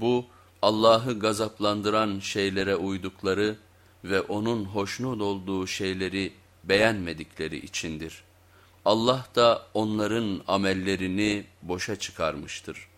Bu Allah'ı gazaplandıran şeylere uydukları ve onun hoşnut olduğu şeyleri beğenmedikleri içindir. Allah da onların amellerini boşa çıkarmıştır.